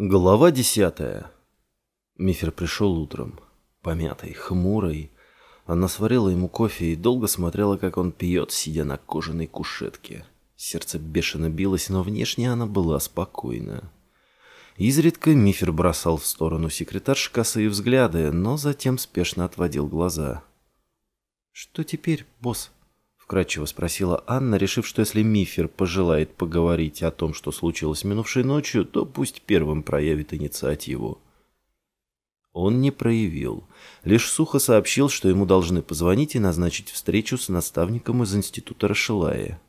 Глава десятая. Мифер пришел утром, помятый, хмурый. Она сварила ему кофе и долго смотрела, как он пьет, сидя на кожаной кушетке. Сердце бешено билось, но внешне она была спокойна. Изредка Мифер бросал в сторону секретарши косые взгляды, но затем спешно отводил глаза. «Что теперь, босс?» Вкратчиво спросила Анна, решив, что если Мифер пожелает поговорить о том, что случилось минувшей ночью, то пусть первым проявит инициативу. Он не проявил, лишь сухо сообщил, что ему должны позвонить и назначить встречу с наставником из института Рашилая.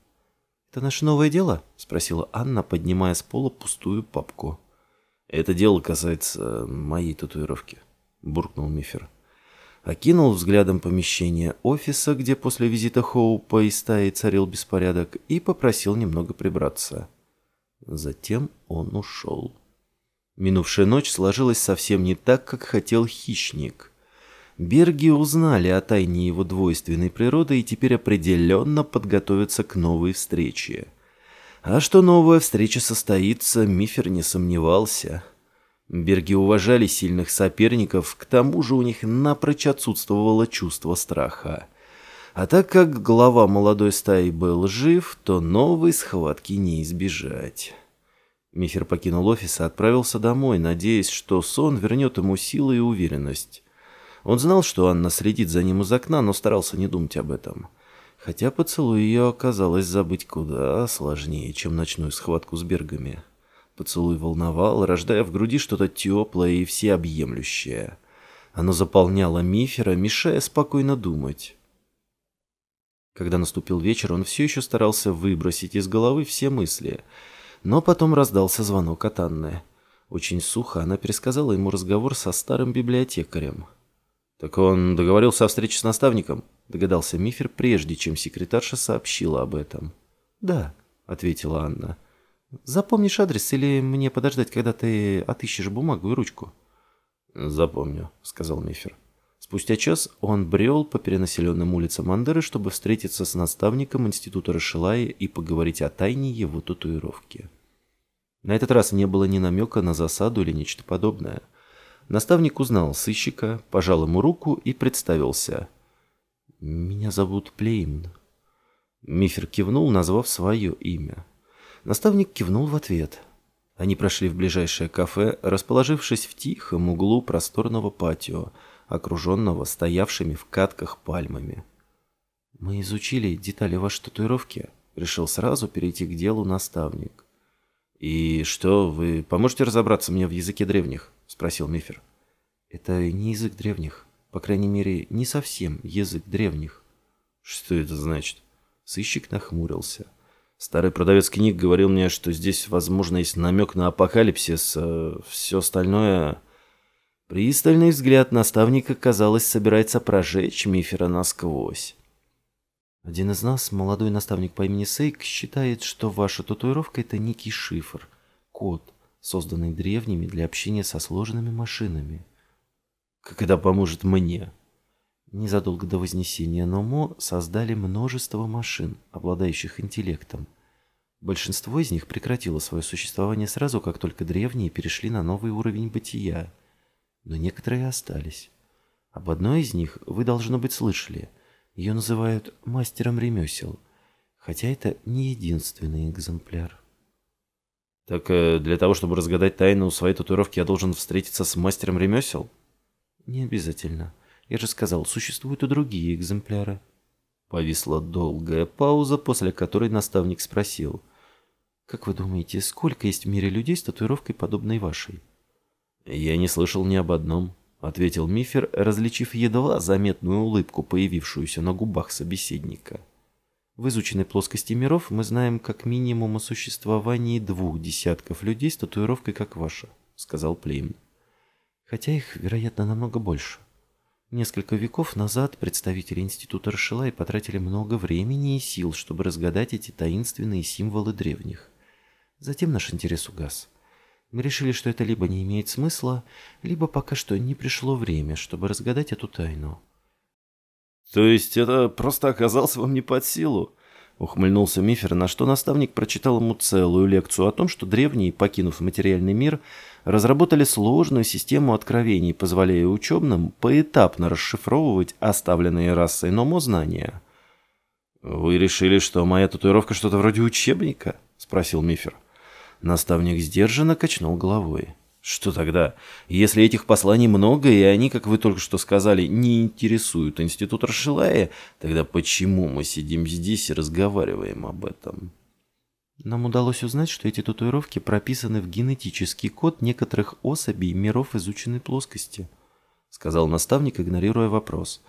«Это наше новое дело?» — спросила Анна, поднимая с пола пустую папку. «Это дело касается моей татуировки», — буркнул Мифер окинул взглядом помещение офиса, где после визита Хоупа и стаи царил беспорядок, и попросил немного прибраться. Затем он ушел. Минувшая ночь сложилась совсем не так, как хотел хищник. Берги узнали о тайне его двойственной природы и теперь определенно подготовятся к новой встрече. А что новая встреча состоится, Мифер не сомневался. Берги уважали сильных соперников, к тому же у них напрочь отсутствовало чувство страха. А так как глава молодой стаи был жив, то новой схватки не избежать. Мифер покинул офис и отправился домой, надеясь, что сон вернет ему силы и уверенность. Он знал, что Анна следит за ним из окна, но старался не думать об этом. Хотя поцелуй ее оказалось забыть куда сложнее, чем ночную схватку с Бергами. Поцелуй волновал, рождая в груди что-то теплое и всеобъемлющее. Оно заполняло Мифера, мешая спокойно думать. Когда наступил вечер, он все еще старался выбросить из головы все мысли. Но потом раздался звонок от Анны. Очень сухо она пересказала ему разговор со старым библиотекарем. «Так он договорился о встрече с наставником?» – догадался Мифер, прежде чем секретарша сообщила об этом. «Да», – ответила Анна. Запомнишь адрес или мне подождать, когда ты отыщешь бумагу и ручку? Запомню, сказал Мифер. Спустя час он брел по перенаселенным улицам Мандеры, чтобы встретиться с наставником института Рашилая и поговорить о тайне его татуировки. На этот раз не было ни намека на засаду или нечто подобное. Наставник узнал сыщика, пожал ему руку и представился. «Меня зовут Плеймн». Мифер кивнул, назвав свое имя. Наставник кивнул в ответ. Они прошли в ближайшее кафе, расположившись в тихом углу просторного патио, окруженного стоявшими в катках пальмами. «Мы изучили детали вашей татуировки», — решил сразу перейти к делу наставник. «И что, вы поможете разобраться мне в языке древних?» — спросил Мифер. «Это не язык древних. По крайней мере, не совсем язык древних». «Что это значит?» Сыщик нахмурился. Старый продавец книг говорил мне, что здесь, возможно, есть намек на апокалипсис, а все остальное... Пристальный взгляд наставника, казалось, собирается прожечь Мифера насквозь. Один из нас, молодой наставник по имени Сейк, считает, что ваша татуировка — это некий шифр, код, созданный древними для общения со сложными машинами. Как это поможет мне? Незадолго до Вознесения Номо создали множество машин, обладающих интеллектом. Большинство из них прекратило свое существование сразу, как только древние перешли на новый уровень бытия. Но некоторые остались. Об одной из них вы, должно быть, слышали. Ее называют мастером ремесел, хотя это не единственный экземпляр. Так э, для того, чтобы разгадать тайну своей татуировки, я должен встретиться с мастером ремесел? Не обязательно. Я же сказал, существуют и другие экземпляры. Повисла долгая пауза, после которой наставник спросил. «Как вы думаете, сколько есть в мире людей с татуировкой, подобной вашей?» «Я не слышал ни об одном», — ответил Мифер, различив едва заметную улыбку, появившуюся на губах собеседника. В изученной плоскости миров мы знаем как минимум о существовании двух десятков людей с татуировкой, как ваша, — сказал Плейм. Хотя их, вероятно, намного больше. Несколько веков назад представители Института Рашилай потратили много времени и сил, чтобы разгадать эти таинственные символы древних. Затем наш интерес угас. Мы решили, что это либо не имеет смысла, либо пока что не пришло время, чтобы разгадать эту тайну. «То есть это просто оказалось вам не под силу?» Ухмыльнулся Мифер, на что наставник прочитал ему целую лекцию о том, что древние, покинув материальный мир, разработали сложную систему откровений, позволяя учебным поэтапно расшифровывать оставленные расой Номо знания. «Вы решили, что моя татуировка что-то вроде учебника?» — спросил Мифер. Наставник сдержанно качнул головой. «Что тогда? Если этих посланий много, и они, как вы только что сказали, не интересуют институт Расшилая, тогда почему мы сидим здесь и разговариваем об этом?» Нам удалось узнать, что эти татуировки прописаны в генетический код некоторых особей миров изученной плоскости, сказал наставник, игнорируя вопрос.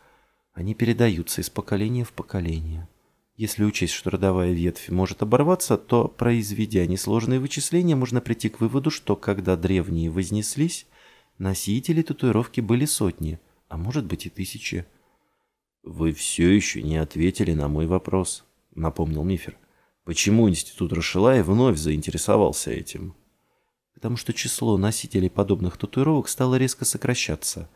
Они передаются из поколения в поколение. Если учесть, что родовая ветвь может оборваться, то, произведя несложные вычисления, можно прийти к выводу, что когда древние вознеслись, носители татуировки были сотни, а может быть и тысячи. «Вы все еще не ответили на мой вопрос», — напомнил Мифер. Почему институт Рашилая вновь заинтересовался этим? Потому что число носителей подобных татуировок стало резко сокращаться.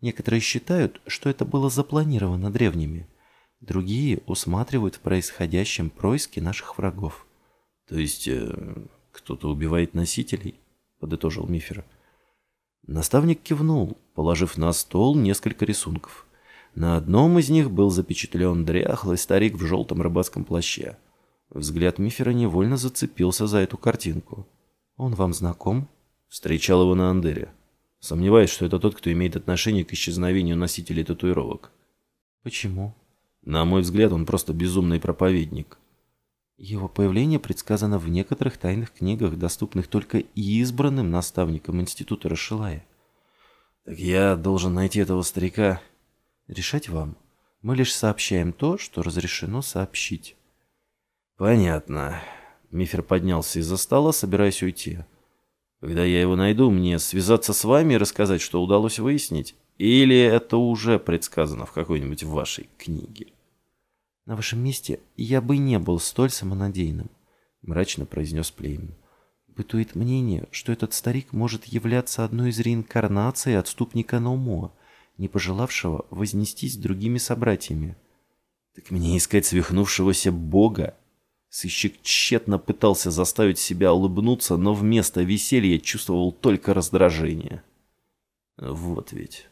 Некоторые считают, что это было запланировано древними. Другие усматривают в происходящем происки наших врагов. То есть э, кто-то убивает носителей? Подытожил Мифер. Наставник кивнул, положив на стол несколько рисунков. На одном из них был запечатлен дряхлый старик в желтом рыбацком плаще. Взгляд Мифера невольно зацепился за эту картинку. «Он вам знаком?» Встречал его на Андере. Сомневаюсь, что это тот, кто имеет отношение к исчезновению носителей татуировок. Почему? На мой взгляд, он просто безумный проповедник. Его появление предсказано в некоторых тайных книгах, доступных только избранным наставникам Института Рашилая. Так я должен найти этого старика. Решать вам. Мы лишь сообщаем то, что разрешено сообщить. «Понятно». Мифер поднялся из-за стола, собираясь уйти. «Когда я его найду, мне связаться с вами и рассказать, что удалось выяснить? Или это уже предсказано в какой-нибудь вашей книге?» «На вашем месте я бы не был столь самонадеянным», — мрачно произнес Плейн. «Бытует мнение, что этот старик может являться одной из реинкарнаций отступника Наумоа, не пожелавшего вознестись с другими собратьями». «Так мне искать свихнувшегося бога?» Сыщик тщетно пытался заставить себя улыбнуться, но вместо веселья чувствовал только раздражение. Вот ведь...